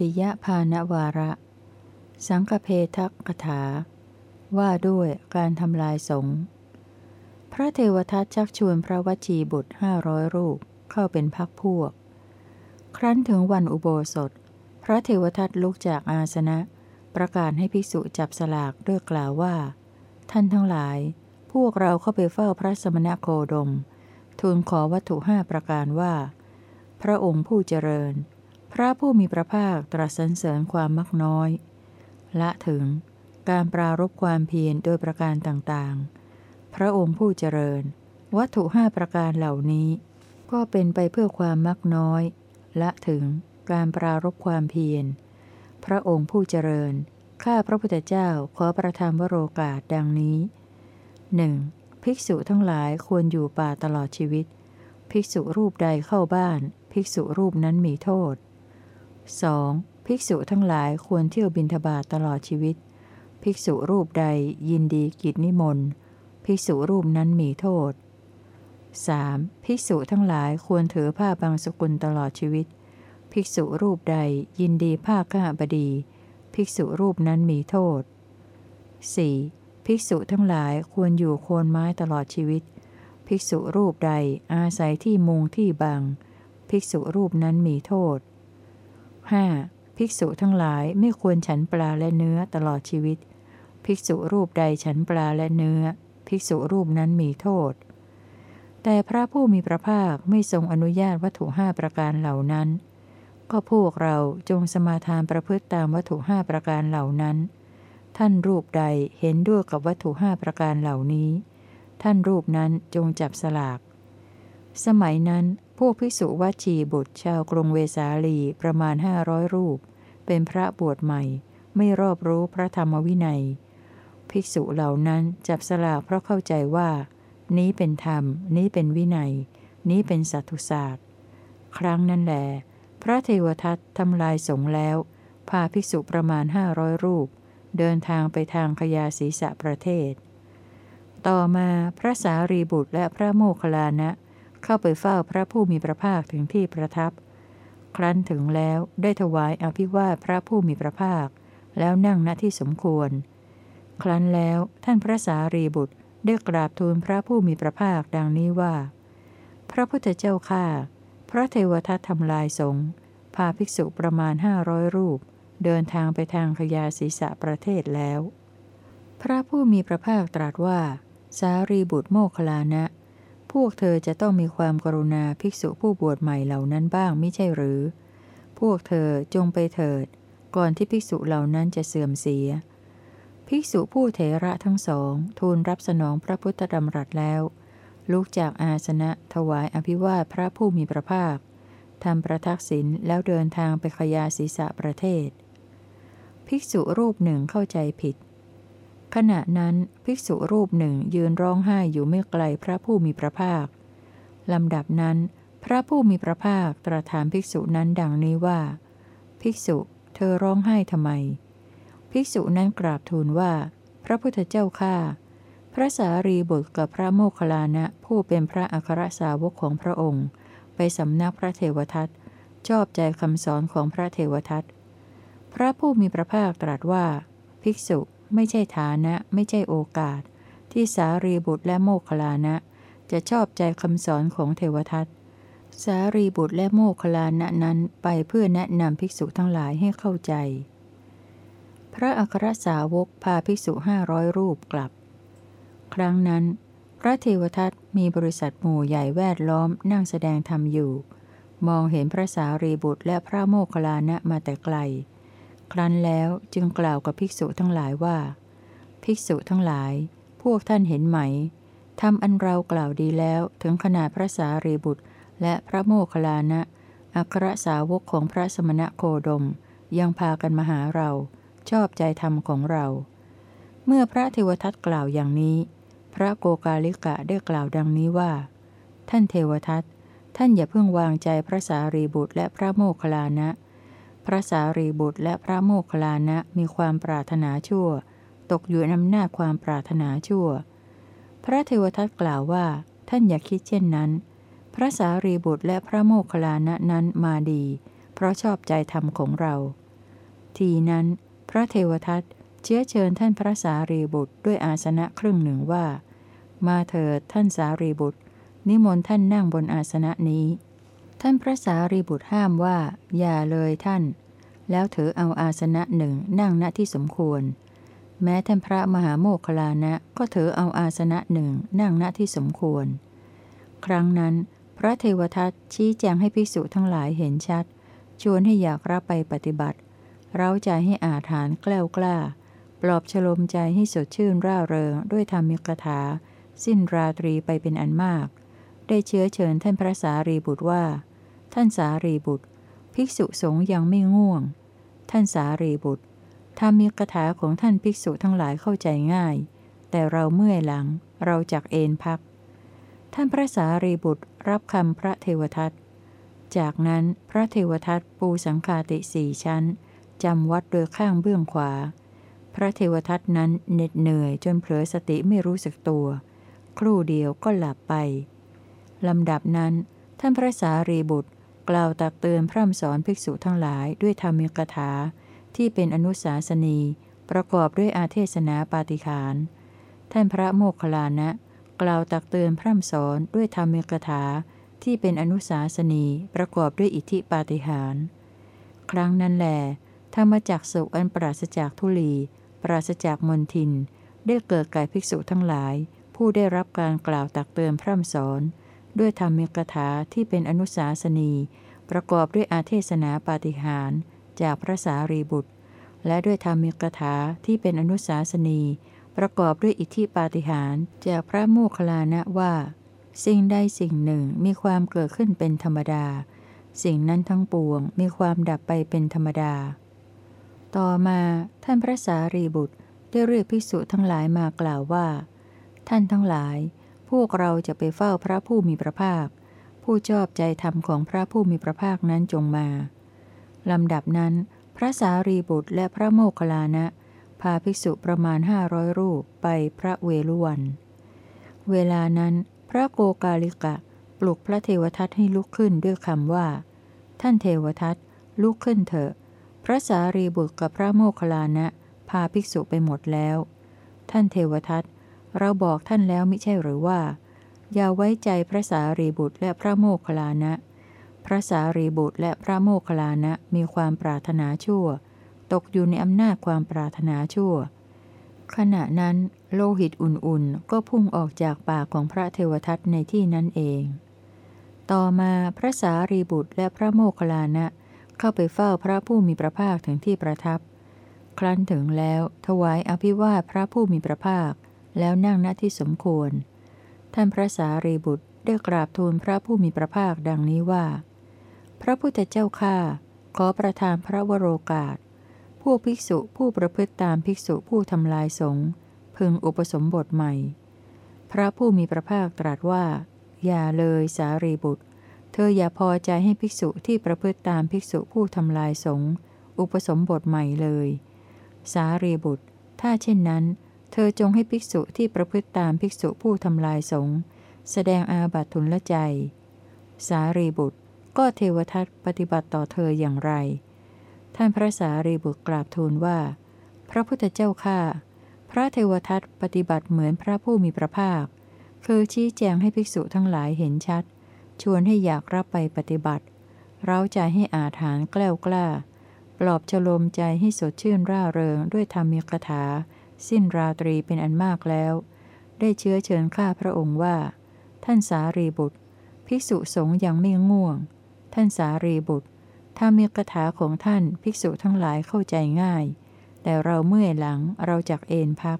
ติยภานวาระ สังฆเพทักกถา ว่าด้วยการทำลายสงฆ์พระเทวทัตชักชวนพระวชีบุตรห้าร้อยรูปเข้าเป็นพักพวก ครั้นถึงวันอุโบสถ พระเทวทัตลุกจากอาสนะ ประกาศให้ภิกษุจับสลากด้วยกล่าวว่า ท่านทั้งหลาย พวกเราเข้าไปเฝ้าพระสมณโคดม ทูลขอวัตถุห้าประการว่า พระองค์ผู้เจริญ พระผู้มีพระภาคตรัสสรรเสริญความมักน้อย ละถึงการปรารบความเพียรโดยประการต่างๆ พระองค์ผู้เจริญ วัตถุห้าประการเหล่านี้ ก็เป็นไปเพื่อความมักน้อย ละถึงการปรารบความเพียร พระองค์ผู้เจริญ ข้าพระพุทธเจ้าขอประทานวโรกาสดังนี้หนึ่งภิกษุทั้งหลายควรอยู่ป่าตลอดชีวิต ภิกษุรูปใดเข้าบ้าน ภิกษุรูปนั้นมีโทษ 2. ภิกษุทั้งหลายควรเที่ยวบินทบาทตลอดชีวิต ภิกษุรูปใดยินดีกิจนิมนต์ ภิกษุรูปนั้นมีโทษ 3. ภิกษุทั้งหลายควรถือผ้าบางสกุลตลอดชีวิต ภิกษุรูปใดยินดีผ้าข้าบดี ภิกษุรูปนั้นมีโทษ 4. ภิกษุทั้งหลายควรอยู่โคนไม้ตลอดชีวิต ภิกษุรูปใดอาศัยที่มุงที่บัง ภิกษุรูปนั้นมีโทษ 5. ภิกษุทั้งหลายไม่ควรฉันปลาและเนื้อตลอดชีวิต ภิกษุรูปใดฉันปลาและเนื้อ ภิกษุรูปนั้นมีโทษ แต่พระผู้มีพระภาคไม่ทรงอนุญาตวัตถุห้าประการเหล่านั้น ก็พวกเราจงสมาทานประพฤติตามวัตถุห้าประการเหล่านั้น ท่านรูปใดเห็นด้วยกับวัตถุห้าประการเหล่านี้ ท่านรูปนั้นจงจับสลาก สมัยนั้น พวกภิกษุวัชีบุตรชาวกรุงเวสาลีประมาณห้าร้อยรูป เป็นพระบวชใหม่ ไม่รอบรู้พระธรรมวินัย ภิกษุเหล่านั้นจับสลากเพราะเข้าใจว่า นี้เป็นธรรม นี้เป็นวินัย นี้เป็นสัตุศาสตร์ ครั้งนั้นแหลพระเทวทัตทำลายสงแล้ว พาภิกษุประมาณห้าร้อยรูป เดินทางไปทางขยาศีสะประเทศ ต่อมาพระสารีบุตรและพระโมคคัลลานะ เข้าไปเฝ้าพระผู้มีพระภาคถึงที่ประทับ ครั้นถึงแล้วได้ถวายอภิวาทพระผู้มีพระภาค แล้วนั่งณที่สมควร ครั้นแล้วท่านพระสารีบุตรได้กราบทูลพระผู้มีพระภาคดังนี้ว่า พระพุทธเจ้าข้าพระเทวทัตทำลายสงฆ์พาภิกษุประมาณห้าร้อยรูป เดินทางไปทางขยาศีสะประเทศแล้ว พระผู้มีพระภาคตรัสว่า สารีบุตรโมคลานะ พวกเธอจะต้องมีความกรุณาภิกษุผู้บวชใหม่เหล่านั้นบ้างไม่ใช่หรือ พวกเธอจงไปเถิด ก่อนที่ภิกษุเหล่านั้นจะเสื่อมเสีย ภิกษุผู้เถระทั้งสอง ทูลรับสนองพระพุทธดำรัสแล้ว ลุกจากอาสนะถวายอภิวาทพระผู้มีพระภาคทำประทักษิณแล้วเดินทางไปขยาศีสะประเทศ ภิกษุรูปหนึ่งเข้าใจผิด ขณะนั้นภิกษุรูปหนึ่งยืนร้องไห้อยู่ไม่ไกลพระผู้มีพระภาค ลำดับนั้น พระผู้มีพระภาคตรัสถามภิกษุนั้นดังนี้ว่า ภิกษุเธอร้องไห้ทำไม ภิกษุนั้นกราบทูลว่า พระพุทธเจ้าข้าพระสารีบุตรกับพระโมคคัลลานะผู้เป็นพระอัครสาวกของพระองค์ ไปสำนักพระเทวทัตชอบใจคำสอนของพระเทวทัตพระผู้มีพระภาคตรัสว่า ภิกษุ ไม่ใช่ฐานะไม่ใช่โอกาส ที่สารีบุตรและโมคลานะ จะชอบใจคำสอนของเทวทัตสารีบุตรและโมคคลานะนั้นไปเพื่อแนะนำภิกษุทั้งหลายให้เข้าใจ พระอัครสาวกพาภิกษุห้าร้อยรูปกลับ ครั้งนั้น พระเทวทัตมีบริษัทหมู่ใหญ่แวดล้อมนั่งแสดงธรรมอยู่ มองเห็นพระสารีบุตรและพระโมคคลานะมาแต่ไกล ครั้นแล้วจึงกล่าวกับภิกษุทั้งหลายว่า ภิกษุทั้งหลาย พวกท่านเห็นไหมทำอันเรากล่าวดีแล้วถึงขนาดพระสารีบุตร และพระโมคคัลลานะอัครสาวกของพระสมณะโคดม ยังพากันมาหาเรา ชอบใจธรรมของเรา เมื่อพระเทวทัตกล่าวอย่างนี้ พระโกกาลิกะได้กล่าวดังนี้ว่า ท่านเทวทัตท่านอย่าเพิ่งวางใจพระสารีบุตรและพระโมคคัลลานะ พระสารีบุตรและพระโมคคัลลานะมีความปรารถนาชั่ว ตกอยู่ในอำนาจความปรารถนาชั่ว พระเทวทัตกล่าวว่า ท่านอย่าคิดเช่นนั้น พระสารีบุตรและพระโมคคัลลานะนั้นมาดี เพราะชอบใจธรรมของเรา ทีนั้น พระเทวทัตเชื้อเชิญท่านพระสารีบุตรด้วยอาสนะครึ่งหนึ่งว่า มาเถิดท่านสารีบุตร นิมนต์ท่านนั่งบนอาสนะนี้ ท่านพระสารีบุตรห้ามว่า อย่าเลยท่าน แล้วถือเอาอาสนะหนึ่งนั่งณที่สมควร แม้ท่านพระมหาโมคคลานะก็ถือเอาอาสนะหนึ่งนั่งณที่สมควร ครั้งนั้น พระเทวทัตชี้แจงให้ภิกษุทั้งหลายเห็นชัด ชวนให้อยากรับไปปฏิบัติ เร้าใจให้อาถานแกล้วกล้า ปลอบฉลมใจให้สดชื่นร่าเริงด้วยธรรมิกถา สิ้นราตรีไปเป็นอันมาก ได้เชื้อเชิญท่านพระสารีบุตรว่า ท่านสารีบุตร ภิกษุสงฆ์ยังไม่ง่วง ท่านสารีบุตรธรรมิกถาของท่านภิกษุทั้งหลายเข้าใจง่าย แต่เราเมื่อยหลัง เราจักเอนพัก ท่านพระสารีบุตรรับคำพระเทวทัต จากนั้นพระเทวทัตปูสังคาติสี่ชั้นจำวัดโดยข้างเบื้องขวา พระเทวทัตนั้นเหน็ดเหนื่อยจนเผลอสติไม่รู้สึกตัว ครู่เดียวก็หลับไปลำดับนั้น ท่านพระสารีบุตร กล่าวตักเตือนพร่ำสอนภิกษุทั้งหลายด้วยธรรมิกถา ที่เป็นอนุสาสนี ประกอบด้วยอาเทศนาปาติขานท่านพระโมคคัลลานะ กล่าวตักเตือนพร่ำสอนด้วยธรรมิกถาที่เป็นอนุสาสนีประกอบด้วยอิทธิปาฏิหารครั้งนั้นแหลธรรมจักสุอันปราศจากทุลี ปราศจากมนทิน ได้เกิดแก่ภิกษุทั้งหลาย ผู้ได้รับการกล่าวตักเตือนพร่ำสอน ด้วยธรรมิกถาที่เป็นอนุสาสนี ประกอบด้วยอาเทศนาปาฏิหารจากพระสารีบุตร และด้วยธรรมิกถาที่เป็นอนุสาสนี ประกอบด้วยอิทธิปาฏิหารจากพระโมคคัลลานะว่า สิ่งใดสิ่งหนึ่งมีความเกิดขึ้นเป็นธรรมดา สิ่งนั้นทั้งปวงมีความดับไปเป็นธรรมดา ต่อมาท่านพระสารีบุตรได้เรียกภิกษุทั้งหลายมากล่าวว่า ท่านทั้งหลาย พวกเราจะไปเฝ้าพระผู้มีพระภาค ผู้ชอบใจธรรมของพระผู้มีพระภาคนั้นจงมาลำดับนั้น พระสารีบุตรและพระโมคคัลลานะ พาภิกษุประมาณห้าร้อยรูปไปพระเวลุวัน เวลานั้น พระโกกาลิกะ ปลุกพระเทวทัตให้ลุกขึ้นด้วยคำว่า ท่านเทวทัตลุกขึ้นเถอะ พระสารีบุตรกับพระโมคคัลลานะ พาภิกษุไปหมดแล้ว ท่านเทวทัต เราบอกท่านแล้วมิใช่หรือว่า อย่าไว้ใจพระสารีบุตรและพระโมคคัลลานะ พระสารีบุตรและพระโมคคัลลานะมีความปรารถนาชั่ว ตกอยู่ในอำนาจความปรารถนาชั่ว ขณะนั้นโลหิตอุ่นๆ ก็พุ่งออกจากปากของพระเทวทัตในที่นั้นเอง ต่อมาพระสารีบุตรและพระโมคคัลลานะเข้าไปเฝ้าพระผู้มีพระภาคถึงที่ประทับ ครั้นถึงแล้วถวายอภิวาทพระผู้มีพระภาค แล้วนั่งณที่สมควร ท่านพระสารีบุตรได้กราบทูลพระผู้มีพระภาคดังนี้ว่า พระพุทธเจ้าข้าขอประทานพระวโรกาสผู้ภิกษุผู้ประพฤติตามภิกษุผู้ทำลายสงฆ์พึงอุปสมบทใหม่ พระผู้มีพระภาคตรัสว่า อย่าเลยสารีบุตร เธออย่าพอใจให้ภิกษุที่ประพฤติตามภิกษุผู้ทำลายสงฆ์อุปสมบทใหม่เลย สารีบุตร ถ้าเช่นนั้น เธอจงให้ภิกษุที่ประพฤติตามภิกษุผู้ทำลายสงฆ์แสดงอาบัติทุนละใจ สารีบุตร ก็เทวทัตปฏิบัติต่อเธออย่างไร ท่านพระสารีบุตรกราบทูลว่า พระพุทธเจ้าข้าพระเทวทัตปฏิบัติเหมือนพระผู้มีพระภาค คือชี้แจงให้ภิกษุทั้งหลายเห็นชัด ชวนให้อยากรับไปปฏิบัติ เร้าใจให้อาถานแกล้วกล้า ปลอบฉลมใจให้สดชื่นร่าเริงด้วยธรรมีคถา สิ้นราตรีเป็นอันมากแล้ว ได้เชื้อเชิญข้าพระองค์ว่า ท่านสารีบุตร ภิกษุสงฆ์ยังไม่ง่วง ท่านสารีบุตรธรรมีคถาของท่านภิกษุทั้งหลายเข้าใจง่าย แต่เราเมื่อยหลังเราจักเอนพัก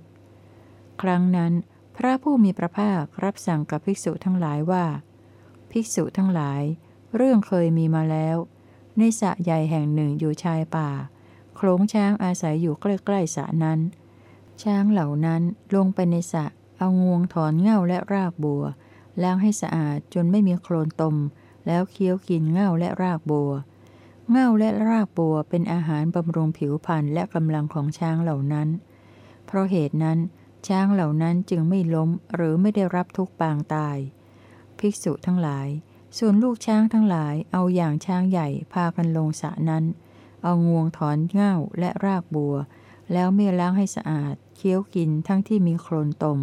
ครั้งนั้น พระผู้มีพระภาครับสั่งกับภิกษุทั้งหลายว่า ภิกษุทั้งหลาย เรื่องเคยมีมาแล้ว ในสระใหญ่แห่งหนึ่งอยู่ชายป่าโขลงช้างอาศัยอยู่ใกล้ๆสระนั้น ช้างเหล่านั้นลงไปในสระเอางวงถอนเง่าและรากบัว ล้างให้สะอาดจนไม่มีโคลนตม แล้วเคี้ยวกินเง่าและรากบัว เง่าและรากบัวเป็นอาหารบำรุงผิวพรรณและกำลังของช้างเหล่านั้น เพราะเหตุนั้น ช้างเหล่านั้นจึงไม่ล้มหรือไม่ได้รับทุกปางตาย ภิกษุทั้งหลาย ส่วนลูกช้างทั้งหลายเอาอย่างช้างใหญ่พากันลงสระนั้น เอางวงถอนเง่าและรากบัว แล้วไม่ล้างให้สะอาด เคี้ยวกินทั้งที่มีโคลนตม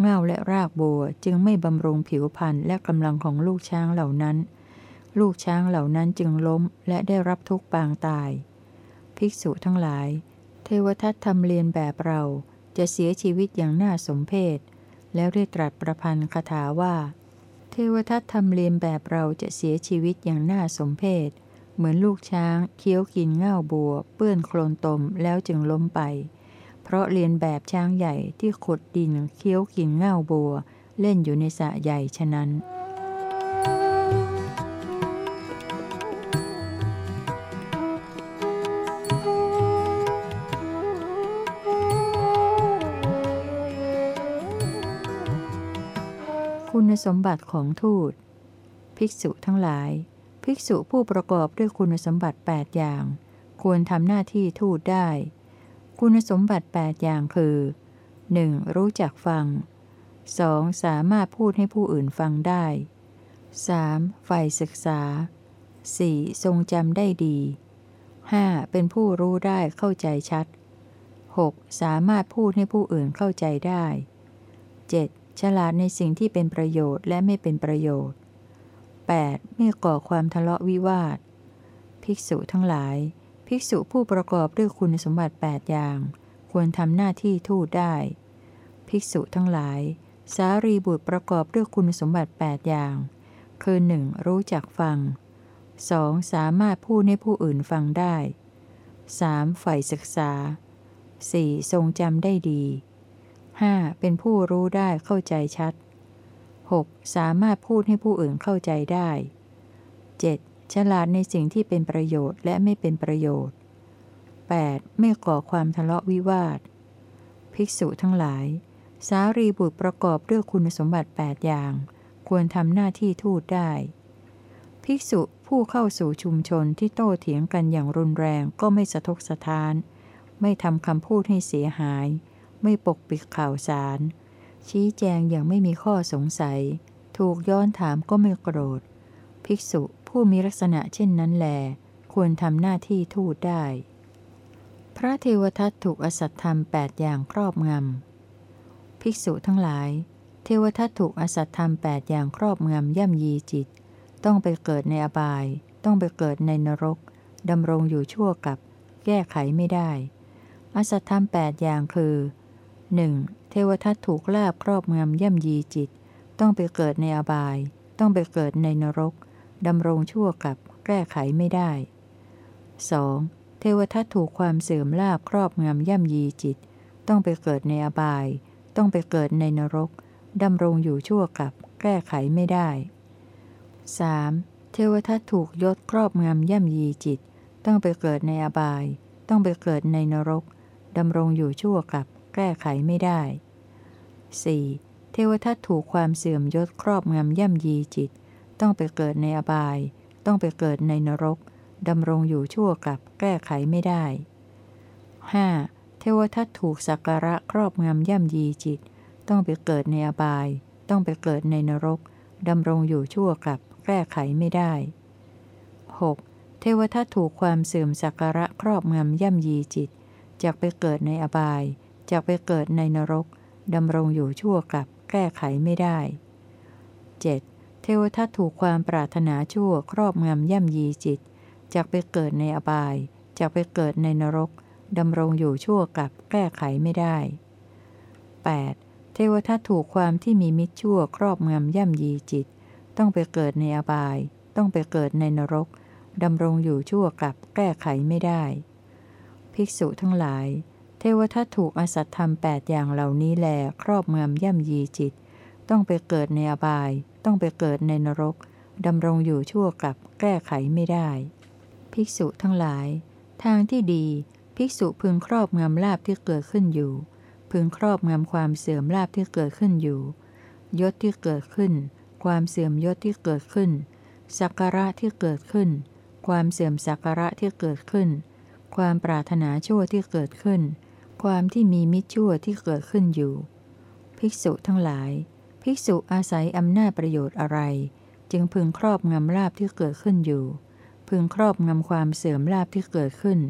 เง่าและรากบัวจึงไม่บำรุงผิวพรรณและกำลังของลูกช้างเหล่านั้น ลูกช้างเหล่านั้นจึงล้มและได้รับทุกปางตาย ภิกษุทั้งหลาย เทวทัตทำเรียนแบบเราจะเสียชีวิตอย่างน่าสมเพชแล้วได้ตรัสประพันธ์คาถาว่า เทวทัตทำเรียนแบบเราจะเสียชีวิตอย่างน่าสมเพช เหมือนลูกช้างเคี้ยวกินเง่าบัว เปื้อนโคลนตมแล้วจึงล้มไป เพราะเรียนแบบช้างใหญ่ที่ขุดดินเคี้ยวกินเง่าบัว เล่นอยู่ในสระใหญ่ฉะนั้นคุณสมบัติของทูต ภิกษุทั้งหลาย ภิกษุผู้ประกอบด้วยคุณสมบัติ 8 อย่าง ควรทำหน้าที่ทูตได้ คุณสมบัติ 8 อย่างคือ 1. รู้จักฟัง 2. สามารถพูดให้ผู้อื่นฟังได้ 3. ใฝ่ศึกษา 4. ทรงจำได้ดี 5. เป็นผู้รู้ได้เข้าใจชัด 6. สามารถพูดให้ผู้อื่นเข้าใจได้ 7. ฉลาดในสิ่งที่เป็นประโยชน์และไม่เป็นประโยชน์ 8. ไม่ก่อความทะเลาะวิวาท ภิกษุทั้งหลาย ภิกษุผู้ประกอบด้วยคุณสมบัติ 8 อย่าง ควรทำหน้าที่ทูตได้ ภิกษุทั้งหลาย สารีบุตรประกอบด้วยคุณสมบัติ 8 อย่าง คือ 1. รู้จักฟัง 2. สามารถพูดให้ผู้อื่นฟังได้ 3. ฝ่ายศึกษา 4. ทรงจำได้ดี 5. เป็นผู้รู้ได้เข้าใจชัด 6. สามารถพูดให้ผู้อื่นเข้าใจได้ 7. ฉลาดในสิ่งที่เป็นประโยชน์และไม่เป็นประโยชน์ 8. ไม่ก่อความทะเลาะวิวาท ภิกษุทั้งหลาย สารีบุตรประกอบด้วยคุณสมบัติ 8 อย่าง ควรทำหน้าที่ทูตได้ ภิกษุผู้เข้าสู่ชุมชนที่โต้เถียงกันอย่างรุนแรงก็ไม่สะทกสะท้าน ไม่ทำคำพูดให้เสียหาย ไม่ปกปิดข่าวสาร ชี้แจงอย่างไม่มีข้อสงสัย ถูกย้อนถามก็ไม่โกรธ ภิกษุผู้มีลักษณะเช่นนั้นแล ควรทำหน้าที่ทูตได้ พระเทวทัตถูกอสัตธรรมแปดอย่างครอบงำ ภิกษุทั้งหลาย เทวทัตถูกอสัตธรรมแปดอย่างครอบงำย่ำยีจิต ต้องไปเกิดในอบาย ต้องไปเกิดในนรกดำรงอยู่ชั่วกับ แก้ไขไม่ได้ อสัตธรรมแปดอย่างคือหนึ่ง วทัตถูกลาบครอบงำย่ำยีจิต ต้องไปเกิดในอบาย ต้องไปเกิดในนรกดำรงชั่วกับแก้ไขไม่ได้ 2. เทวทัตถูกความเสื่อมลาบครอบงำย่ำยีจิต ต้องไปเกิดในอบาย ต้องไปเกิดในนรกดำรงอยู่ชั่วกับแก้ไขไม่ได้ 3. เทวทัตถูกยศครอบงำย่ำยีจิต ต้องไปเกิดในอบาย ต้องไปเกิดในนรกดำรงอยู่ชั่วกับแก้ไขไม่ได้ 4. เทวทัตถูกความเสื่อมยศครอบงำย่ำยีจิต ต้องไปเกิดในอบาย ต้องไปเกิดในนรกดำรงอยู่ชั่วกับแก้ไขไม่ได้ 5. เทวทัตถูกสักการะครอบงำย่ำยีจิต ต้องไปเกิดในอบาย ต้องไปเกิดในนรกดำรงอยู่ชั่วกับแก้ไขไม่ได้ 6. เทวทัตถูกความเสื่อมสักการะครอบงำย่ำยีจิตจากไปเกิดในอบายจะไปเกิดในนรก ดำรงอยู่ชั่วกับแก้ไขไม่ได้ 7. เทวทัตถูกความปรารถนาชั่วครอบงำย่ำยีจิตจากไปเกิดในอบายจากไปเกิดในนรกดำรงอยู่ชั่วกับแก้ไขไม่ได้ 8. เทวทัตถูกความที่มีมิจชั่วครอบงำย่ำยีจิต ต้องไปเกิดในอบาย ต้องไปเกิดในนรกดำรงอยู่ชั่วกับแก้ไขไม่ได้ ภิกษุทั้งหลาย เทวทัตถูกอสัตธรรมแปดอย่างเหล่านี้แลครอบเมืองย่ำยีจิต ต้องไปเกิดในอบาย ต้องไปเกิดในนรกดำรงอยู่ชั่วกับแก้ไขไม่ได้ ภิกษุทั้งหลาย ทางที่ดี ภิกษุพึงครอบงำลาบที่เกิดขึ้นอยู่ พึงครอบงำความเสื่อมลาบที่เกิดขึ้นอยู่ ยศที่เกิดขึ้น ความเสื่อมยศที่เกิดขึ้น สักการะที่เกิดขึ้น ความเสื่อมสักการะที่เกิดขึ้น ความปรารถนาชั่วที่เกิดขึ้น ความที่มีมิจฉาที่เกิดขึ้นอยู่ ภิกษุทั้งหลาย ภิกษุอาศัยอำนาจประโยชน์อะไร จึงพึงครอบงำลาบที่เกิดขึ้นอยู่ พึงครอบงำความเสื่อมลาบที่เกิดขึ้น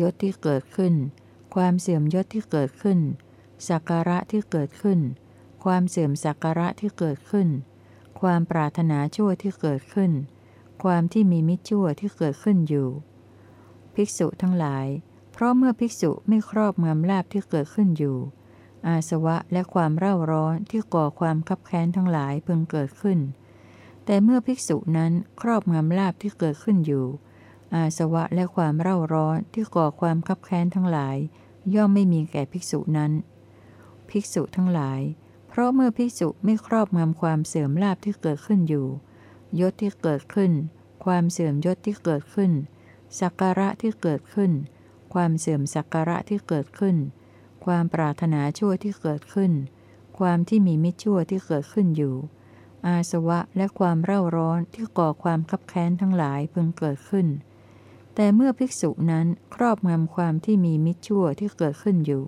ยศที่เกิดขึ้น ความเสื่อมยศที่เกิดขึ้น สักการะที่เกิดขึ้น ความเสื่อมสักการะที่เกิดขึ้น ความปรารถนาชั่วที่เกิดขึ้น ความที่มีมิจชั่วที่เกิดขึ้นอยู่ ภิกษุทั้งหลาย เพราะเมื่อภิกษุไม่ครอบงำลาบที่เกิดขึ้นอยู่ อาสวะและความเร่าร้อนที่ก่อความคับแค้นทั้งหลายเพึงเกิดขึ้น แต่เมื่อภิกษุนั้นครอบงำลาบที่เกิดขึ้นอยู่ อาสวะและความเร่าร้อนที่ก่อความคับแค้นทั้งหลาย ย่อมไม่มีแก่ภิกษุนั้น ภิกษุทั้งหลาย เพราะเมื่อภิกษุไม่ครอบงำความเสื่อมลาบที่เกิดขึ้นอยู่ ยศที่เกิดขึ้น ความเสื่อมยศที่เกิดขึ้นสักการะที่เกิดขึ้น ความเสื่อมสักการะที่เกิดขึ้น ความปรารถนาชั่วที่เกิดขึ้น ความที่มีมิจชั่วที่เกิดขึ้นอยู่ อาสวะและความเร่าร้อนที่ก่อความคับแค้นทั้งหลายพึงเกิดขึ้น แต่เมื่อภิกษุนั้นครอบงำความที่มีมิจฉาที่เกิดขึ้นอยู่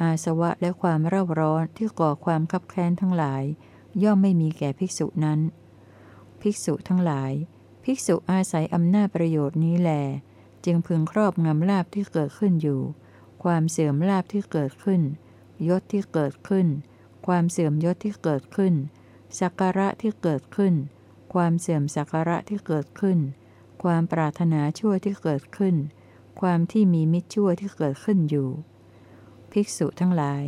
อาสวะและความเร่าร้อนที่ก่อความคับแค้นทั้งหลาย ย่อมไม่มีแก่ภิกษุนั้น ภิกษุทั้งหลาย ภิกษุอาศัยอำนาจประโยชน์นี้แล จึงพึงครอบงำลาบที่เกิดขึ้นอยู่ ความเสื่อมลาบที่เกิดขึ้น ยศที่เกิดขึ้น ความเสื่อมยศที่เกิดขึ้น สักการะที่เกิดขึ้น ความเสื่อมสักการะที่เกิดขึ้น ความปรารถนาชั่วที่เกิดขึ้น ความที่มีมิจชั่วที่เกิดขึ้นอยู่ ภิกษุทั้งหลาย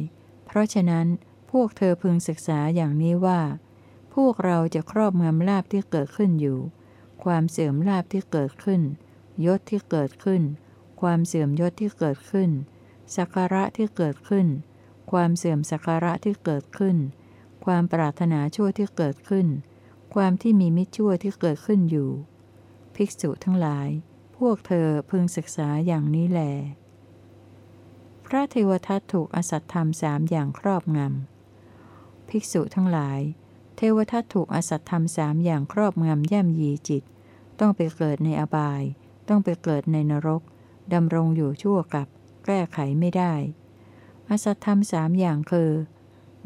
เพราะฉะนั้นพวกเธอพึงศึกษาอย่างนี้ว่า พวกเราจะครอบงำลาบที่เกิดขึ้นอยู่ ความเสื่อมลาบที่เกิดขึ้น ยศที่เกิดขึ้น ความเสื่อมยศที่เกิดขึ้น สักการะที่เกิดขึ้น ความเสื่อมสักการะที่เกิดขึ้น ความปรารถนาชั่วที่เกิดขึ้น ความที่มีมิจชั่วที่เกิดขึ้นอยู่ ภิกษุทั้งหลาย พวกเธอพึงศึกษาอย่างนี้แล พระเทวทัตถูกอสัตธรรมสามอย่างครอบงำ ภิกษุทั้งหลาย เทวทัตถูกอสัตธรรมสามอย่างครอบงำย่ำยีจิตต้องไปเกิดในอบาย ต้องไปเกิดในนรกดำรงอยู่ชั่วกับ แก้ไขไม่ได้ อสัตธรรมสามอย่างคือ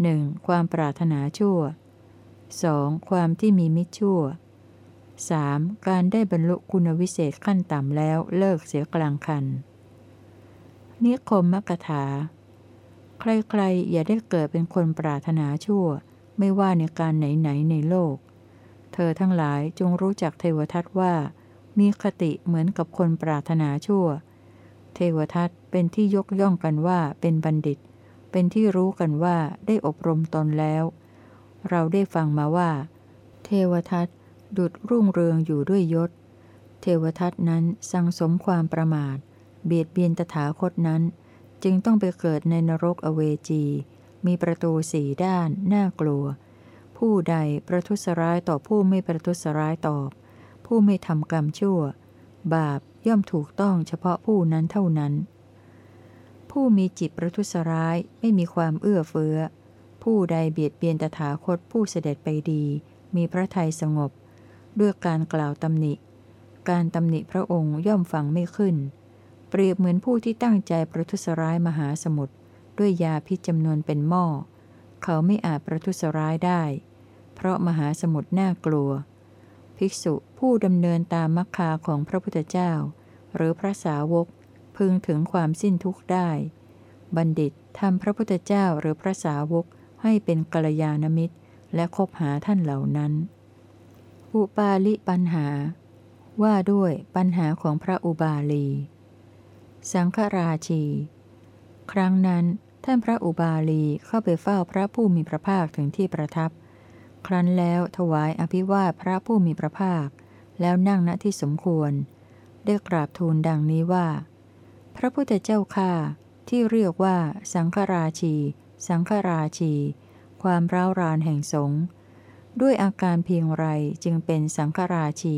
หนึ่งความปรารถนาชั่ว 2. ความที่มีมิจชั่ว 3. การได้บรรลุคุณวิเศษขั้นต่ำแล้วเลิกเสียกลางคัน นิคมมกถา ใครๆ อย่าได้เกิดเป็นคนปรารถนาชั่ว ไม่ว่าในการไหนๆในโลก เธอทั้งหลายจงรู้จักเทวทัตว่า มีคติเหมือนกับคนปรารถนาชั่ว เทวทัตเป็นที่ยกย่องกันว่าเป็นบัณฑิต เป็นที่รู้กันว่าได้อบรมตนแล้ว เราได้ฟังมาว่า เทวทัตดุดรุ่งเรืองอยู่ด้วยยศ เทวทัตนั้นสังสมความประมาท เบียดเบียนตถาคตนั้น จึงต้องไปเกิดในนรกอเวจี มีประตูสี่ด้าน น่ากลัว ผู้ใดประทุษร้ายต่อผู้ไม่ประทุษร้ายตอบ ผู้ไม่ทำกรรมชั่ว บาปย่อมถูกต้องเฉพาะผู้นั้นเท่านั้น ผู้มีจิตประทุษร้ายไม่มีความเอื้อเฟื้อ ผู้ใดเบียดเบียนตถาคตผู้เสด็จไปดี มีพระทัยสงบ ด้วยการกล่าวตำหนิ การตำหนิพระองค์ย่อมฟังไม่ขึ้น เปรียบเหมือนผู้ที่ตั้งใจประทุษร้ายมหาสมุทรด้วยยาพิษจำนวนเป็นหม้อ เขาไม่อาจประทุษร้ายได้ เพราะมหาสมุทรน่ากลัว ภิกษุผู้ดำเนินตามมรรคาของพระพุทธเจ้า หรือพระสาวกพึงถึงความสิ้นทุกข์ได้ บัณฑิตทำพระพุทธเจ้าหรือพระสาวกให้เป็นกัลยาณมิตร และคบหาท่านเหล่านั้น อุปาลิปัญหา ว่าด้วยปัญหาของพระอุบาลี สังฆราชี ครั้งนั้นท่านพระอุบาลีเข้าไปเฝ้าพระผู้มีพระภาคถึงที่ประทับ ครั้นแล้วถวายอภิวาทพระผู้มีพระภาค แล้วนั่งณที่สมควร ได้กราบทูลดังนี้ว่า พระพุทธเจ้าค่าที่เรียกว่า สังฆราชี สังฆราชี ความร้าวรานแห่งสงฆ์ด้วยอาการเพียงไรจึงเป็นสังฆราชี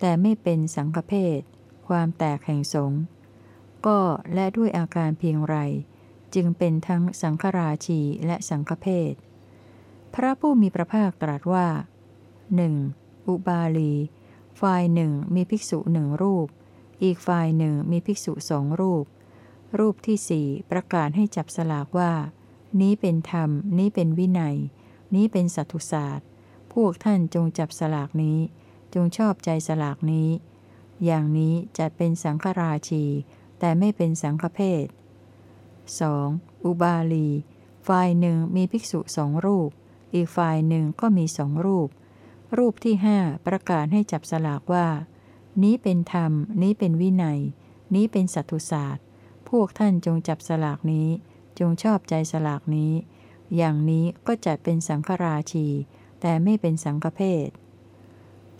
แต่ไม่เป็นสังฆเพศความแตกแห่งสงฆ์ก็และด้วยอาการเพียงไร จึงเป็นทั้งสังฆราชีและสังฆเพศ พระผู้มีพระภาคตรัสว่าหนึ่งอุบาลี ฝ่ายหนึ่งมีภิกษุหนึ่งรูป อีกฝ่ายหนึ่งมีภิกษุสองรูป รูปที่สี่ประกาศให้จับสลากว่า นี้เป็นธรรม นี้เป็นวินัย นี้เป็นสัตุศาสตร์ พวกท่านจงจับสลากนี้ จงชอบใจสลากนี้ อย่างนี้จัดเป็นสังฆราชี แต่ไม่เป็นสังฆเพศ 2. อุบาลี ฝ่ายหนึ่งมีภิกษุสองรูป อีกฝ่ายหนึ่งก็มีสองรูป รูปที่ห้าประกาศให้จับสลากว่า นี้เป็นธรรม นี้เป็นวินัย นี้เป็นสัตุศาสตร์ พวกท่านจงจับสลากนี้ จงชอบใจสลากนี้ อย่างนี้ก็จัดเป็นสังฆราชี แต่ไม่เป็นสังฆเพศ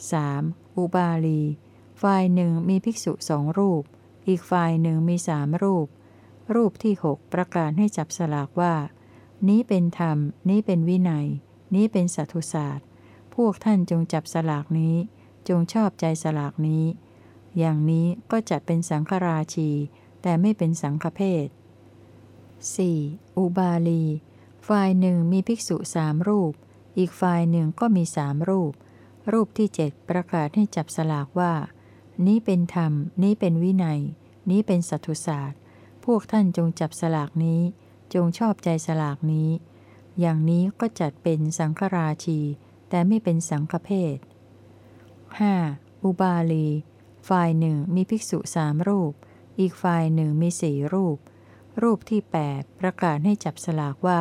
3. อุบาลี ฝ่ายหนึ่งมีภิกษุสองรูป อีกฝ่ายหนึ่งมีสามรูป รูปที่หกประกาศให้จับสลากว่า นี้เป็นธรรม นี้เป็นวินัย นี้เป็นสัตุศาสตร์ พวกท่านจงจับสลากนี้ จงชอบใจสลากนี้ อย่างนี้ก็จัดเป็นสังฆราชี แต่ไม่เป็นสังฆเพศ 4. อุบาลี ฝ่ายหนึ่งมีภิกษุสามรูป อีกฝ่ายหนึ่งก็มีสามรูป รูปที่เจ็ดประกาศให้จับสลากว่า นี้เป็นธรรม นี้เป็นวินัย นี้เป็นสัตตุศาสตร์ พวกท่านจงจับสลากนี้ จงชอบใจสลากนี้ อย่างนี้ก็จัดเป็นสังฆราชี แต่ไม่เป็นสังฆเพศ 5. อุบาลี ฝ่ายหนึ่งมีภิกษุสามรูป อีกฝ่ายหนึ่งมีสี่รูป รูปที่ 8 ประกาศให้จับสลากว่า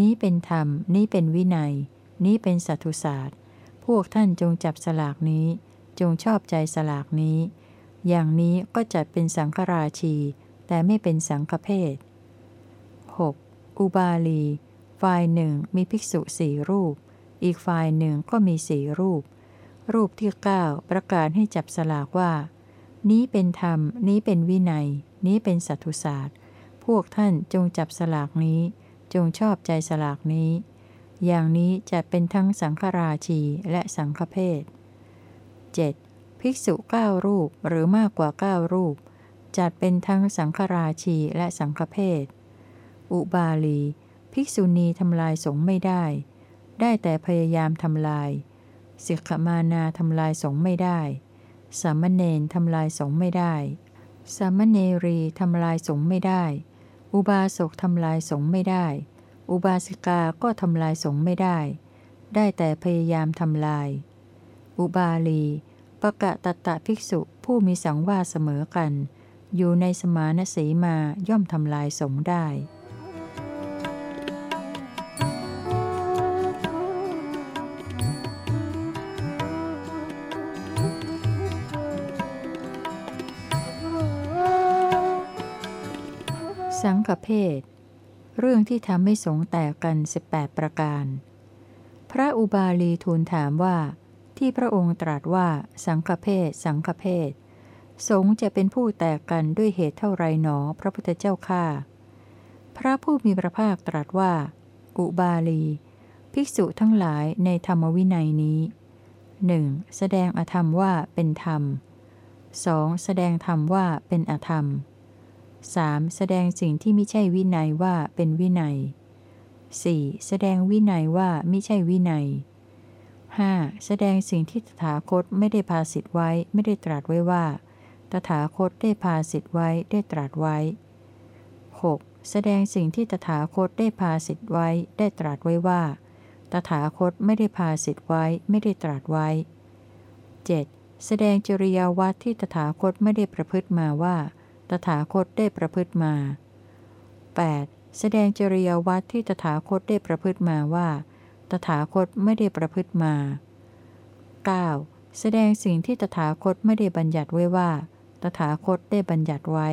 นี้เป็นธรรม นี้เป็นวินัย นี้เป็นสัตุศาสตร์ พวกท่านจงจับสลากนี้ จงชอบใจสลากนี้ อย่างนี้ก็จัดเป็นสังฆราชี แต่ไม่เป็นสังฆเพศ 6. อุบาลี ฝ่ายหนึ่งมีภิกษุสี่รูป อีกฝ่ายหนึ่งก็มีสี่รูป รูปที่ 9 ประกาศให้จับสลากว่า นี้เป็นธรรม นี้เป็นวินัย นี้เป็นสัตุศาสตร์ พวกท่านจงจับสลากนี้ จงชอบใจสลากนี้ อย่างนี้จะเป็นทั้งสังฆราชีและสังฆเพศ 7. ภิกษุเก้ารูปหรือมากกว่าเก้ารูปจัดเป็นทั้งสังฆราชีและสังฆเพศ อุบาลี ภิกษุณีทำลายสงไม่ได้ ได้แต่พยายามทำลายสิกขมานาทำลายสงไม่ได้ สามเณรทำลายสงไม่ได้ สามเณรีทำลายสงไม่ได้ อุบาสกทำลายสงไม่ได้ อุบาสิกาก็ทำลายสงไม่ได้ ได้แต่พยายามทำลาย อุบาลีปะกะตะตะภิกษุผู้มีสังวาเสมอกัน อยู่ในสมานสีมาย่อมทำลายสงได้ ฆเพศ เรื่องที่ทำให้สงแตกกัน 18 ประการ พระอุบาลีทูลถามว่า ที่พระองค์ตรัสว่า สังฆเพศ สังฆเพศ สงจะเป็นผู้แตกกันด้วยเหตุเท่าไรหนอ พระพุทธเจ้าข้าพระผู้มีพระภาคตรัสว่า อุบาลี ภิกษุทั้งหลายในธรรมวินัยนี้หนึ่งแสดงอธรรมว่าเป็นธรรม 2. แสดงธรรมว่าเป็นอธรรม 3. แสดงสิ่งที่ไม่ใช่วินัยว่าเป็นวินัย 4. แสดงวินัยว่าไม่ใช่วินัย 5. แสดงสิ่งที่ตถาคตไม่ได้พาสิทธไว้ไม่ได้ตรัสไว้ว่า ตถาคตได้พาสิทธไว้ได้ตรัสไว้ 6. แสดงสิ่งที่ตถาคตได้พาสิทธไว้ได้ตรัสไว้ว่า ตถาคตไม่ได้พาสิทธไว้ไม่ได้ตรัสไว้ 7. แสดงจริยาวัดที่ตถาคตไม่ได้ประพฤติมาว่า ตถาคตได้ประพฤติมา 8. แสดงจริยาวัดที่ตถาคตได้ประพฤติมาว่า ตถาคตไม่ได้ประพฤติมา 9. แสดงสิ่งที่ตถาคตไม่ได้บัญญัติไว้ว่า ตถาคตได้บัญญัติไว้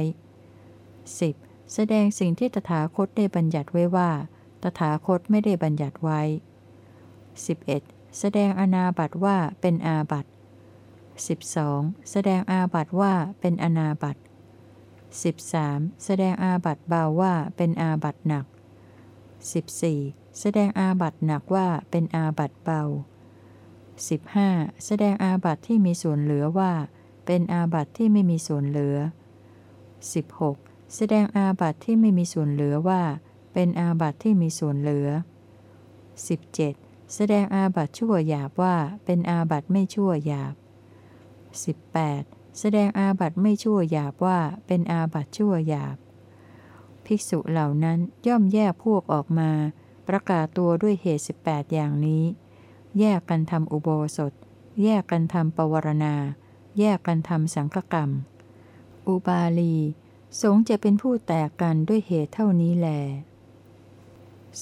10. แสดงสิ่งที่ตถาคตได้บัญญัติไว้ว่า ตถาคตไม่ได้บัญญัติไว้ 11. แสดงอนาบัตว่าเป็นอาบัต 12. แสดงอาบัตว่าเป็นอนาบัต 13. แสดงอาบัตเบาว่าเป็นอาบัตหนัก 14. แสดงอาบัตหนักว่าเป็นอาบัตเบา 15. แสดงอาบัตที่มีส่วนเหลือว่า เป็นอาบัตที่ไม่มีส่วนเหลือ 16. แสดงอาบัตที่ไม่มีส่วนเหลือว่า เป็นอาบัตที่มีส่วนเหลือ 17. แสดงอาบัตชั่วหยาบว่าเป็นอาบัตไม่ชั่วหยาบ 18. แสดงอาบัตไม่ชั่วหยาบว่าเป็นอาบัตชั่วหยาบ ภิกษุเหล่านั้นย่อมแยกพวกออกมา ประกาศตัวด้วยเหตุ 18 อย่างนี้ แยกกันทำอุโบสถ แยกกันทำปวารณา แยกกันทำสังฆกรรม อุบาลี สงจะเป็นผู้แตกกันด้วยเหตุเท่านี้แล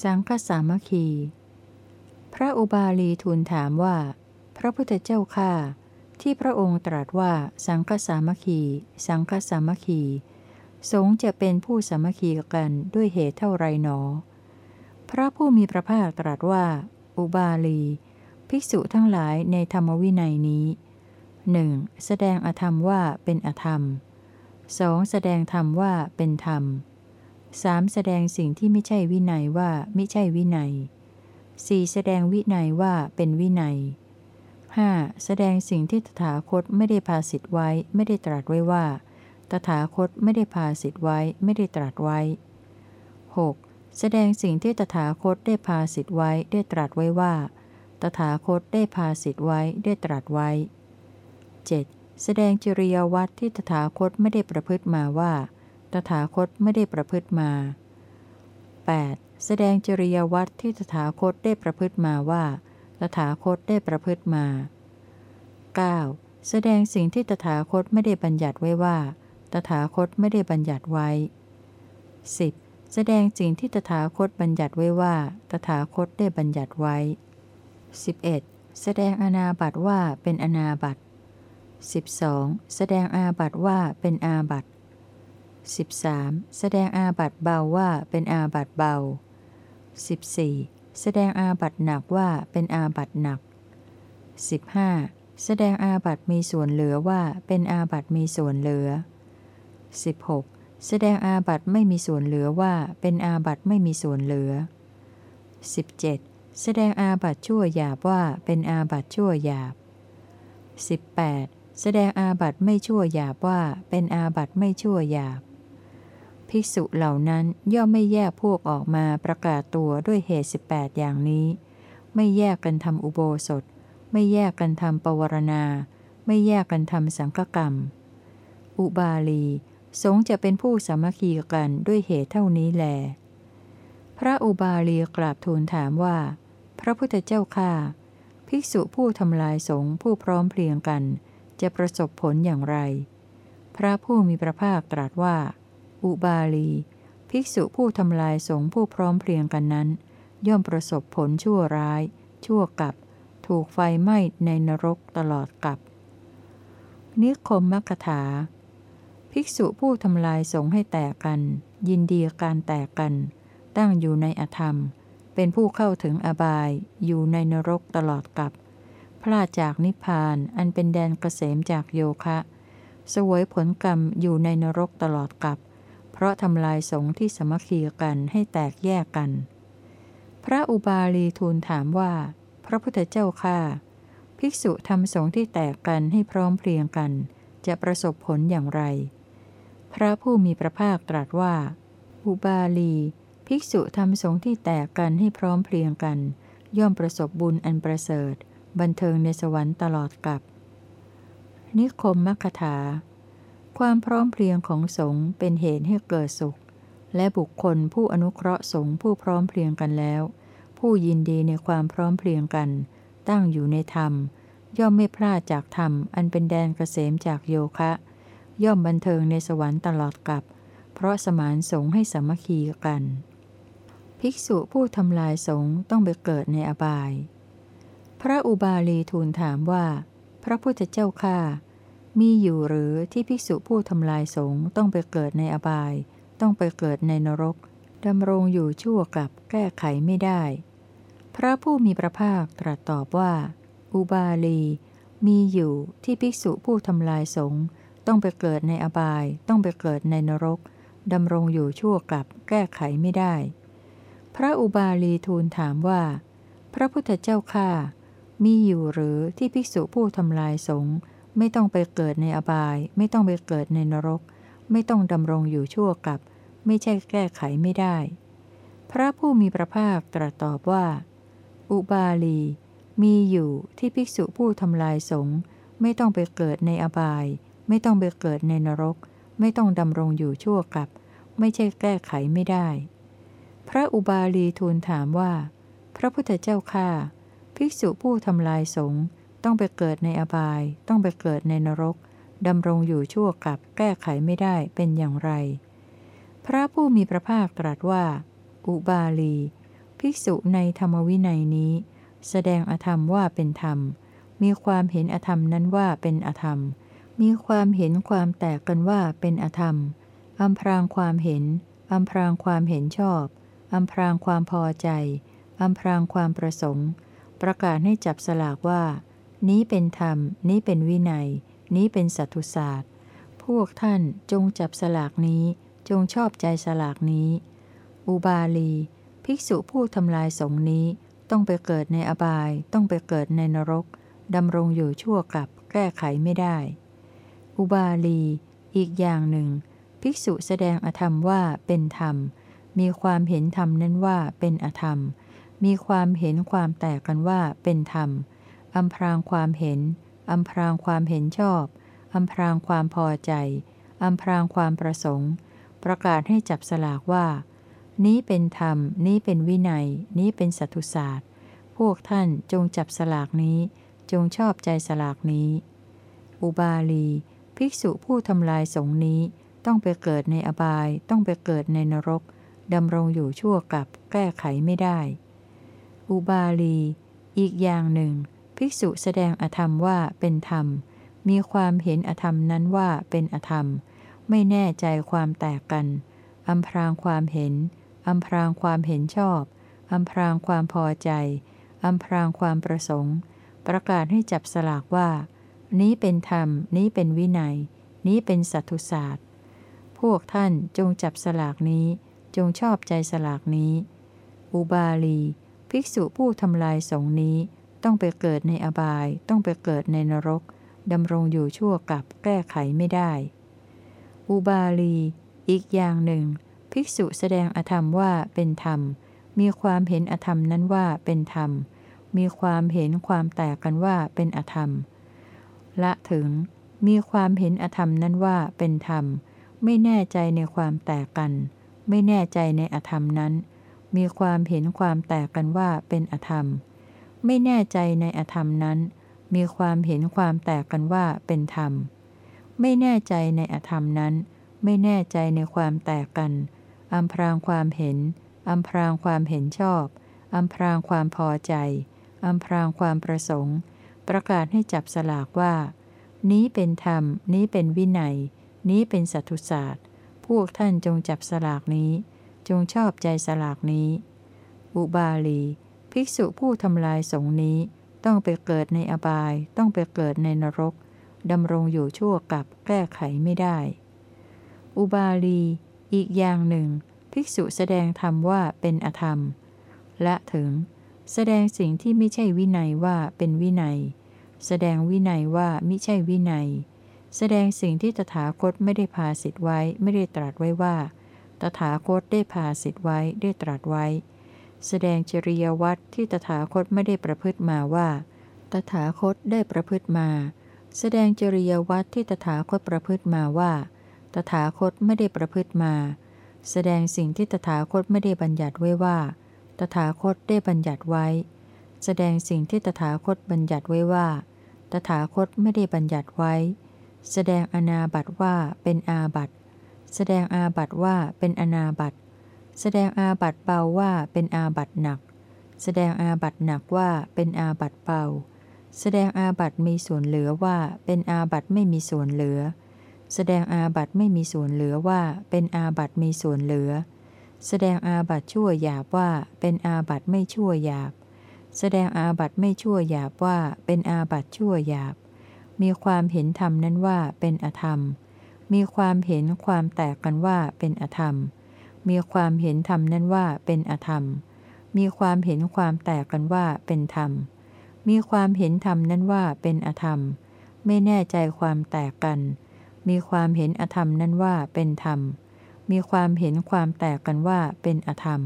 สังฆสามัคคี พระอุบาลีทูลถามว่า พระพุทธเจ้าข้า ที่พระองค์ตรัสว่าสังฆสามัคคี สังฆสามัคคี สงจะเป็นผู้สามัคคีกันด้วยเหตุเท่าไรหนอ พระผู้มีพระภาคตรัสว่า อุบาลี ภิกษุทั้งหลายในธรรมวินัยนี้หนึ่งแสดงอธรรมว่าเป็นอธรรมสองแสดงธรรมว่าเป็นธรรมสามแสดงสิ่งที่ไม่ใช่วินัยว่าไม่ใช่วินัยสี่แสดงวินัยว่าเป็นวินัย 5. แสดงสิ่งที่ตถาคตไม่ได้พาสิทธไว้ ไม่ได้ตรัสไว้ว่า ตถาคตไม่ได้พาสิทธไว้ ไม่ได้ตรัสไว้ 6. แสดงสิ่งที่ตถาคตได้พาสิทธไว้ ได้ตรัสไว้ว่า ตถาคตได้พาสิทธไว้ ได้ตรัสไว้ 7. แสดงจริยวัตรที่ตถาคตไม่ได้ประพฤติมาว่า ตถาคตไม่ได้ประพฤติมา 8. แสดงจริยวัตรที่ตถาคตได้ประพฤติมาว่า ตถาคตได้ประพฤติมา 9. แสดงสิ่งที่ตถาคตไม่ได้บัญญัติไว้ว่า ตถาคตไม่ได้บัญญัติไว้ 10. แสดงสิ่งที่ตถาคตบัญญัติไว้ว่า ตถาคตได้บัญญัติไว้ 11. แสดงอนาบัตว่าเป็นอนาบัต 12. แสดงอาบัตว่าเป็นอาบัต 13. แสดงอาบัตเบาว่าเป็นอาบัตเบา 14. แสดงอาบัตหนักว่าเป็นอาบัตหนัก 15. แสดงอาบัตมีส่วนเหลือว่าเป็นอาบัตมีส่วนเหลือ 16. แสดงอาบัตไม่มีส่วนเหลือว่าเป็นอาบัตไม่มีส่วนเหลือ 17. แสดงอาบัตชั่วหยาบว่าเป็นอาบัตชั่วหยาบ 18. แสดงอาบัตไม่ชั่วหยาบว่าเป็นอาบัตไม่ชั่วหยาบ ภิกษุเหล่านั้นย่อมไม่แยกพวกออกมาประกาศตัวด้วยเหตุ 18 อย่างนี้ ไม่แยกกันทำอุโบสถ ไม่แยกกันทำปวารณา ไม่แยกกันทำสังฆกรรม อุบาลี สงจะเป็นผู้สามัคคีกันด้วยเหตุเท่านี้แล พระอุบาลีกราบทูลถามว่า พระพุทธเจ้าข้าภิกษุผู้ทำลายสงผู้พร้อมเพรียงกัน จะประสบผลอย่างไร พระผู้มีพระภาคตรัสว่า อุบาลี ภิกษุผู้ทำลายสงฆ์ผู้พร้อมเพรียงกันนั้น ย่อมประสบผลชั่วร้าย ชั่วกับ ถูกไฟไหม้ในนรกตลอดกับ นิคมมคถา ภิกษุผู้ทำลายสงฆ์ให้แตกกัน ยินดีการแตกกัน ตั้งอยู่ในอธรรม เป็นผู้เข้าถึงอบาย อยู่ในนรกตลอดกับพลาดจากนิพพานอันเป็นแดนเกษมจากโยคะ สวยผลกรรมอยู่ในนรกตลอดกับ ราะทำลายสงฆ์ที่สมัคคีกันให้แตกแยกกัน พระอุบาลีทูลถามว่า พระพุทธเจ้าข้าภิกษุทำสงฆ์ที่แตกกันให้พร้อมเพรียงกัน จะประสบผลอย่างไร พระผู้มีพระภาคตรัสว่า อุบาลี ภิกษุทำสงฆ์ที่แตกกันให้พร้อมเพรียงกัน ย่อมประสบบุญอันประเสริฐ บันเทิงในสวรรค์ตลอดกับนิคมมัคคถา ความพร้อมเพรียงของสงฆ์เป็นเหตุให้เกิดสุข และบุคคลผู้อนุเคราะห์สงฆ์ผู้พร้อมเพรียงกันแล้ว ผู้ยินดีในความพร้อมเพรียงกัน ตั้งอยู่ในธรรม ย่อมไม่พลาดจากธรรม อันเป็นแดนเกษมจากโยคะ ย่อมบันเทิงในสวรรค์ตลอดกับเพราะสมานสงฆ์ให้สมัคคีกัน ภิกษุผู้ทำลายสงฆ์ต้องไปเกิดในอบาย พระอุบาลีทูลถามว่า พระพุทธเจ้าข้า มีอยู่หรือที่ภิกษุผู้ทำลายสงฆ์ต้องไปเกิดในอบาย ต้องไปเกิดในนรกดำรงอยู่ชั่วกับแก้ไขไม่ได้ พระผู้มีพระภาคตรัสตอบว่า อุบาลี มีอยู่ที่ภิกษุผู้ทำลายสงฆ์ต้องไปเกิดในอบาย ต้องไปเกิดในนรกดำรงอยู่ชั่วกับแก้ไขไม่ได้ พระอุบาลีทูลถามว่า พระพุทธเจ้าข้ามีอยู่หรือที่ภิกษุผู้ทำลายสงฆ์ ไม่ต้องไปเกิดในอบาย ไม่ต้องไปเกิดในนรก ไม่ต้องดำรงอยู่ชั่วกับ ไม่ใช่แก้ไขไม่ได้ พระผู้มีพระภาคตรัสตอบว่า อุบาลี มีอยู่ที่ภิกษุผู้ทำลายสงฆ์ไม่ต้องไปเกิดในอบาย ไม่ต้องไปเกิดในนรก ไม่ต้องดำรงอยู่ชั่วกับ ไม่ใช่แก้ไขไม่ได้ พระอุบาลีทูลถามว่า พระพุทธเจ้าข้าภิกษุผู้ทำลายสงฆ์ ต้องไปเกิดในอบาย ต้องไปเกิดในนรกดำรงอยู่ชั่วกับแก้ไขไม่ได้เป็นอย่างไร พระผู้มีพระภาคตรัสว่า อุบาลี ภิกษุในธรรมวินัยนี้ แสดงอธรรมว่าเป็นธรรม มีความเห็นอธรรมนั้นว่าเป็นอธรรม มีความเห็นความแตกกันว่าเป็นอธรรมอำพรางความเห็นอำพรางความเห็นชอบอำพรางความพอใจอำพรางความประสงค์ ประกาศให้จับสลากว่า นี้เป็นธรรม นี้เป็นวินัย นี้เป็นสัตุศาสตร์ พวกท่านจงจับสลากนี้ จงชอบใจสลากนี้ อุบาลี ภิกษุผู้ทำลายสงนี้ ต้องไปเกิดในอบาย ต้องไปเกิดในนรก ดำรงอยู่ชั่วกับ แก้ไขไม่ได้ อุบาลี อีกอย่างหนึ่ง ภิกษุแสดงอธรรมว่าเป็นธรรม มีความเห็นธรรมนั้นว่าเป็นอธรรม มีความเห็นความแตกกันว่าเป็นธรรม อำพรางความเห็นอำพรางความเห็นชอบอำพรางความพอใจอำพรางความประสงค์ ประกาศให้จับสลากว่า นี้เป็นธรรม นี้เป็นวินัย นี้เป็นสัตุศาสตร์ พวกท่านจงจับสลากนี้ จงชอบใจสลากนี้ อุบาลี ภิกษุผู้ทำลายสงนี้ต้องไปเกิดในอบาย ต้องไปเกิดในนรกดำรงอยู่ชั่วกับแก้ไขไม่ได้ อุบาลี อีกอย่างหนึ่ง ภิกษุแสดงอธรรมว่าเป็นธรรม มีความเห็นอธรรมนั้นว่าเป็นอธรรม ไม่แน่ใจความแตกกันอำพรางความเห็นอำพรางความเห็นชอบอำพรางความพอใจอำพรางความประสงค์ ประกาศให้จับสลากว่า นี้เป็นธรรม นี้เป็นวินัย นี้เป็นสัตุศาสตร์ พวกท่านจงจับสลากนี้ จงชอบใจสลากนี้ อุบาลี ภิกษุผู้ทำลายสงนี้ ต้องไปเกิดในอบาย ต้องไปเกิดในนรกดำรงอยู่ชั่วกับแก้ไขไม่ได้ อุบาลี อีกอย่างหนึ่ง ภิกษุแสดงอธรรมว่าเป็นธรรม มีความเห็นอธรรมนั้นว่าเป็นธรรม มีความเห็นความแตกกันว่าเป็นอธรรม ละถึง มีความเห็นอธรรมนั้นว่าเป็นธรรม ไม่แน่ใจในความแตกกัน ไม่แน่ใจในอธรรมนั้น มีความเห็นความแตกกันว่าเป็นอธรรม ไม่แน่ใจในอธรรมนั้น มีความเห็นความแตกกันว่าเป็นธรรม ไม่แน่ใจในอธรรมนั้น ไม่แน่ใจในความแตกกันอำพรางความเห็นอำพรางความเห็นชอบอำพรางความพอใจอำพรางความประสงค์ ประกาศให้จับสลากว่า นี้เป็นธรรม นี้เป็นวินัย นี้เป็นสัตุศาสตร์ พวกท่านจงจับสลากนี้ จงชอบใจสลากนี้ อุบาลี ภิกษุผู้ทำลายสงนี้ต้องไปเกิดในอบาย ต้องไปเกิดในนรกดำรงอยู่ชั่วกับแก้ไขไม่ได้ อุบาลี อีกอย่างหนึ่ง ภิกษุแสดงธรรมว่าเป็นอธรรม และถึง แสดงสิ่งที่ไม่ใช่วินัยว่าเป็นวินัย แสดงวินัยว่าไมิใช่วินัย แสดงสิ่งที่ตถาคตไม่ได้พาสิทธไว้ไม่ได้ตรัสไว้ว่า ตถาคตได้พาสิทธไว้ได้ตรัสไว้ แสดงจริยวัตรที่ตถาคตไม่ได้ประพฤติมาว่า ตถาคตได้ประพฤติมา แสดงจริยวัตรที่ตถาคตประพฤติมาว่า ตถาคตไม่ได้ประพฤติมา แสดงสิ่งที่ตถาคตไม่ได้บัญญัติไว้ว่า ตถาคตได้บัญญัติไว้ แสดงสิ่งที่ตถาคตบัญญัติไว้ว่า ตถาคตไม่ได้บัญญัติไว้ แสดงอนาบัตว่าเป็นอาบัตแสดงอาบัตว่าเป็นอนาบัต แสดงอาบัตเบาว่าเป็นอาบัตหนัก แสดงอาบัตหนักว่าเป็นอาบัตเบา แสดงอาบัตมีส่วนเหลือว่าเป็นอาบัตไม่มีส่วนเหลือ แสดงอาบัตไม่มีส่วนเหลือว่าเป็นอาบัตมีส่วนเหลือ แสดงอาบัตชั่วหยาบว่าเป็นอาบัตไม่ชั่วหยาบ แสดงอาบัตไม่ชั่วหยาบว่าเป็นอาบัตชั่วหยาบ มีความเห็นธรรมนั้นว่าเป็นอธรรม มีความเห็นความแตกกันว่าเป็นอธรรมมี มีความเห็นธรรมนั้นว่าเป็นอธรรม มีความเห็นความแตกกันว่าเป็นธรรม มีความเห็นธรรมนั้นว่าเป็นอธรรม ไม่แน่ใจความแตกกัน มีความเห็นอธรรมนั้นว่าเป็นธรรม มีความเห็นความแตกกันว่าเป็นอธรรม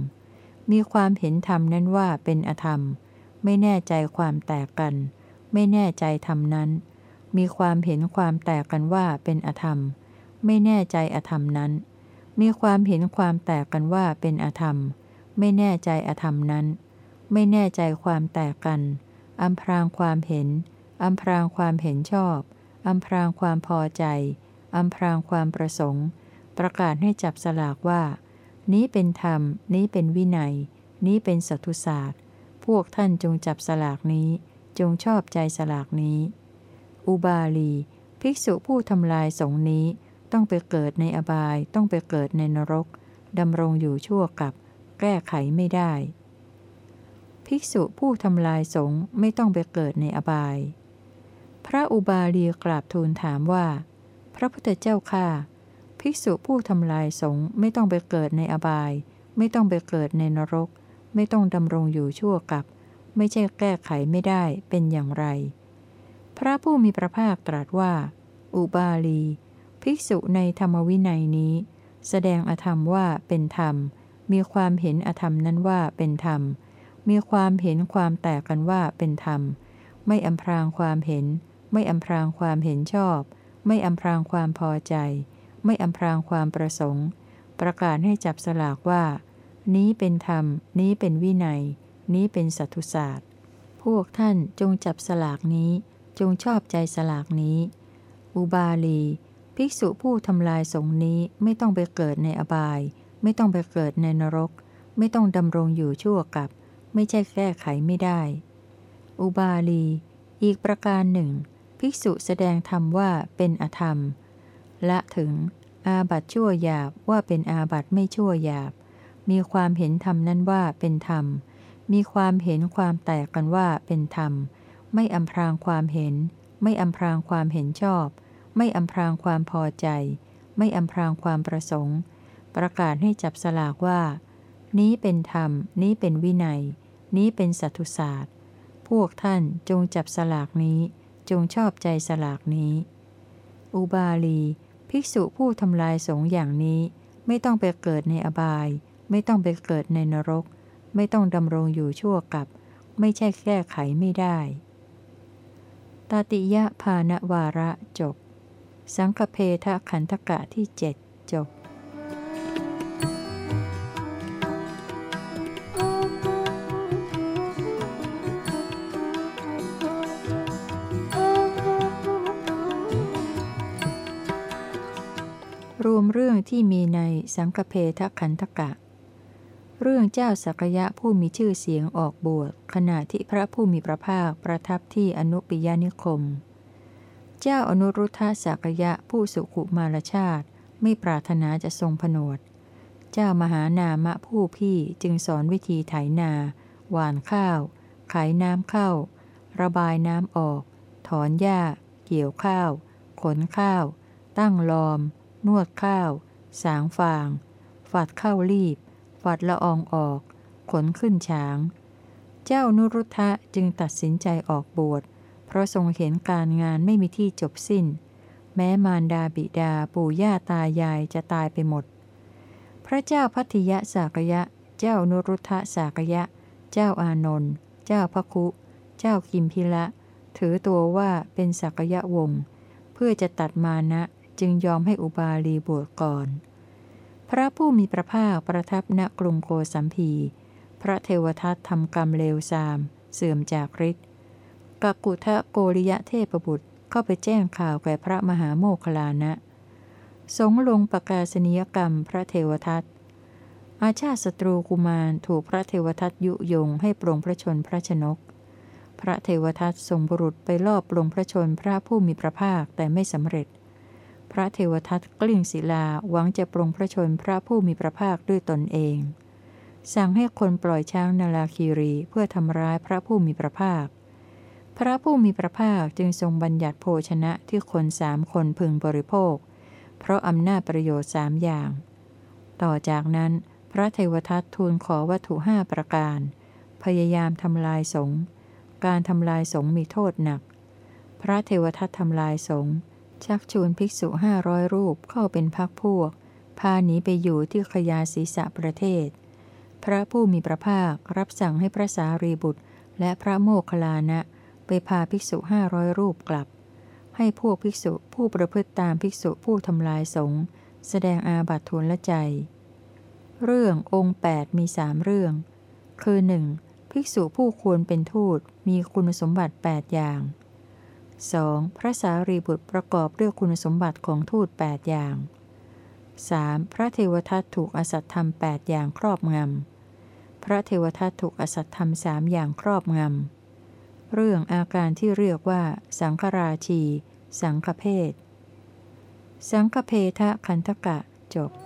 มีความเห็นธรรมนั้นว่าเป็นอธรรม ไม่แน่ใจความแตกกัน ไม่แน่ใจธรรมนั้น มีความเห็นความแตกกันว่าเป็นอธรรม ไม่แน่ใจอธรรมนั้น มีความเห็นความแตกกันว่าเป็นอธรรม ไม่แน่ใจอธรรมนั้น ไม่แน่ใจความแตกกันอัมพรางความเห็นอัมพรางความเห็นชอบอัมพรางความพอใจอัมพรางความประสงค์ ประกาศให้จับสลากว่า นี้เป็นธรรม นี้เป็นวินัย นี้เป็นสัตุศาสตร์ พวกท่านจงจับสลากนี้ จงชอบใจสลากนี้ อุบาลี ภิกษุผู้ทำลายสงนี้ ต้องไปเกิดในอบายต้องไปเกิดในนรกดำรงอยู่ชั่วกับ แก้ไขไม่ได้ ภิกษุผู้ทำลายสงฆ์ไม่ต้องไปเกิดในอบาย พระอุบาลีกราบทูลถามว่า พระพุทธเจ้าข้าภิกษุผู้ทำลายสงฆ์ไม่ต้องไปเกิดในอบาย ไม่ต้องไปเกิดในนรก ไม่ต้องดำรงอยู่ชั่วกับ ไม่ใช่แก้ไขไม่ได้เป็นอย่างไร พระผู้มีพระภาคตรัสว่า อุบาลี ภิกษุในธรรมวินัยนี้ แสดงอธรรมว่าเป็นธรรม มีความเห็นอธรรมนั้นว่าเป็นธรรม มีความเห็นความแตกกันว่าเป็นธรรม ไม่อำพรางความเห็น ไม่อำพรางความเห็นชอบ ไม่อำพรางความพอใจ ไม่อำพรางความประสงค์ ประกาศให้จับสลากว่า นี้เป็นธรรม นี้เป็นวินัย นี้เป็นสัตุศาสตร์ พวกท่านจงจับสลากนี้ จงชอบใจสลากนี้ อุบาลี ภิกษุผู้ทำลายสงนี้ไม่ต้องไปเกิดในอบาย ไม่ต้องไปเกิดในนรก ไม่ต้องดำรงอยู่ชั่วกับ ไม่ใช่แก้ไขไม่ได้ อุบาลี อีกประการหนึ่ง ภิกษุแสดงธรรมว่าเป็นอธรรม ละถึง อาบัตชั่วหยาบว่าเป็นอาบัตไม่ชั่วหยาบ มีความเห็นธรรมนั้นว่าเป็นธรรม มีความเห็นความแตกกันว่าเป็นธรรม ไม่อำพรางความเห็น ไม่อำพรางความเห็นชอบ ไม่อำพรางความพอใจ ไม่อำพรางความประสงค์ ประกาศให้จับสลากว่า นี้เป็นธรรม นี้เป็นวินัย นี้เป็นสัตุศาสตร์ พวกท่านจงจับสลากนี้ จงชอบใจสลากนี้ อุบาลี ภิกษุผู้ทำลายสงอย่างนี้ ไม่ต้องไปเกิดในอบาย ไม่ต้องไปเกิดในนรก ไม่ต้องดำรงอยู่ชั่วกับ ไม่ใช่แก้ไขไม่ได้ตาติยะภาณวาระจบ สังคเพทะขันธกะที่เจ็ดจบรวมเรื่องที่มีในสังคเพทะขันธกะ เรื่องเจ้าสักยะผู้มีชื่อเสียงออกบวชขณะที่พระผู้มีพระภาคประทับที่อนุปิยานิคม เจ้าอนุรุทธสักยะผู้สุขุมารชาติ ไม่ปรารถนาจะทรงผนวด เจ้ามหานามะผู้พี่จึงสอนวิธีไถนา หว่านข้าว ขายน้ำเข้า ระบายน้ำออก ถอนหญ้า เกี่ยวข้าว ขนข้าว ตั้งลอม นวดข้าว สางฟาง ฝัดข้าวรีบ ฝัดละอองออก ขนขึ้นช้าง เจ้านุรุทธะจึงตัดสินใจออกบวช เพราะทรงเห็นการงานไม่มีที่จบสิ้น แม้มารดาบิดาปู่ย่าตายายจะตายไปหมด พระเจ้าพัทยะสากยะ เจ้านุรุทธสากยะ เจ้าอานนท์เจ้าพระคุ เจ้ากิมพิละ ถือตัวว่าเป็นสักยะวงศ์เพื่อจะตัดมานะจึงยอมให้อุบาลีบวชก่อน พระผู้มีพระภาคประทับณกรุงโกสัมพี พระเทวทัตทำกรรมเลวทราม เสื่อมจากฤทธิ์ กักกุทะโกริยะเทพบุตรเข้าไปแจ้งข่าวแก่พระมหาโมคลานะ สงลงประกาศนียกรรมพระเทวทัต อาชาติศัตรูกุมารถูกพระเทวทัตยุยงให้ปรงพระชนพระชนก พระเทวทัตทรงบุรุษไปลอบปรงพระชนพระผู้มีพระภาคแต่ไม่สำเร็จ พระเทวทัตกลิ้งศิลาหวังจะปรงพระชนพระผู้มีพระภาคด้วยตนเอง สั่งให้คนปล่อยช้างนาลาคีรีเพื่อทำร้ายพระผู้มีพระภาค พระผู้มีพระภาคจึงทรงบัญญัติโภชนะที่คนสามคนพึงบริโภค เพราะอำนาจประโยชน์สามอย่าง ต่อจากนั้น พระเทวทัตทูลขอวัตถุห้าประการ พยายามทำลายสงการทำลายสงมีโทษหนัก พระเทวทัตทำลายสงชักชวนภิกษุห้าร้อยรูปเข้าเป็นพักพวก พาหนีไปอยู่ที่ขยาศีสะประเทศ พระผู้มีพระภาครับสั่งให้พระสารีบุตร และพระโมคคัลลานะ ไปพาภิกษุห้าร้อยรูปกลับ ให้พวกภิกษุผู้ประพฤติตามภิกษุผู้ทำลายสงฆ์แสดงอาบัติทุนละใจ เรื่ององค์ 8 มีสามเรื่อง คือ 1. ภิภิกษุผู้ควรเป็นทูตมีคุณสมบัติ 8 อย่าง 2. พระสารีบุตรประกอบด้วยคุณสมบัติของทูต 8 อย่าง 3. พระเทวทัตถูกอสัตธรรม 8 อย่างครอบงำ พระเทวทัตถูกอสัตธรรมสามอย่างครอบงำ เรื่องอาการที่เรียกว่า สังคราชี สังฆเพศ สังฆเพทะคันธกะจบ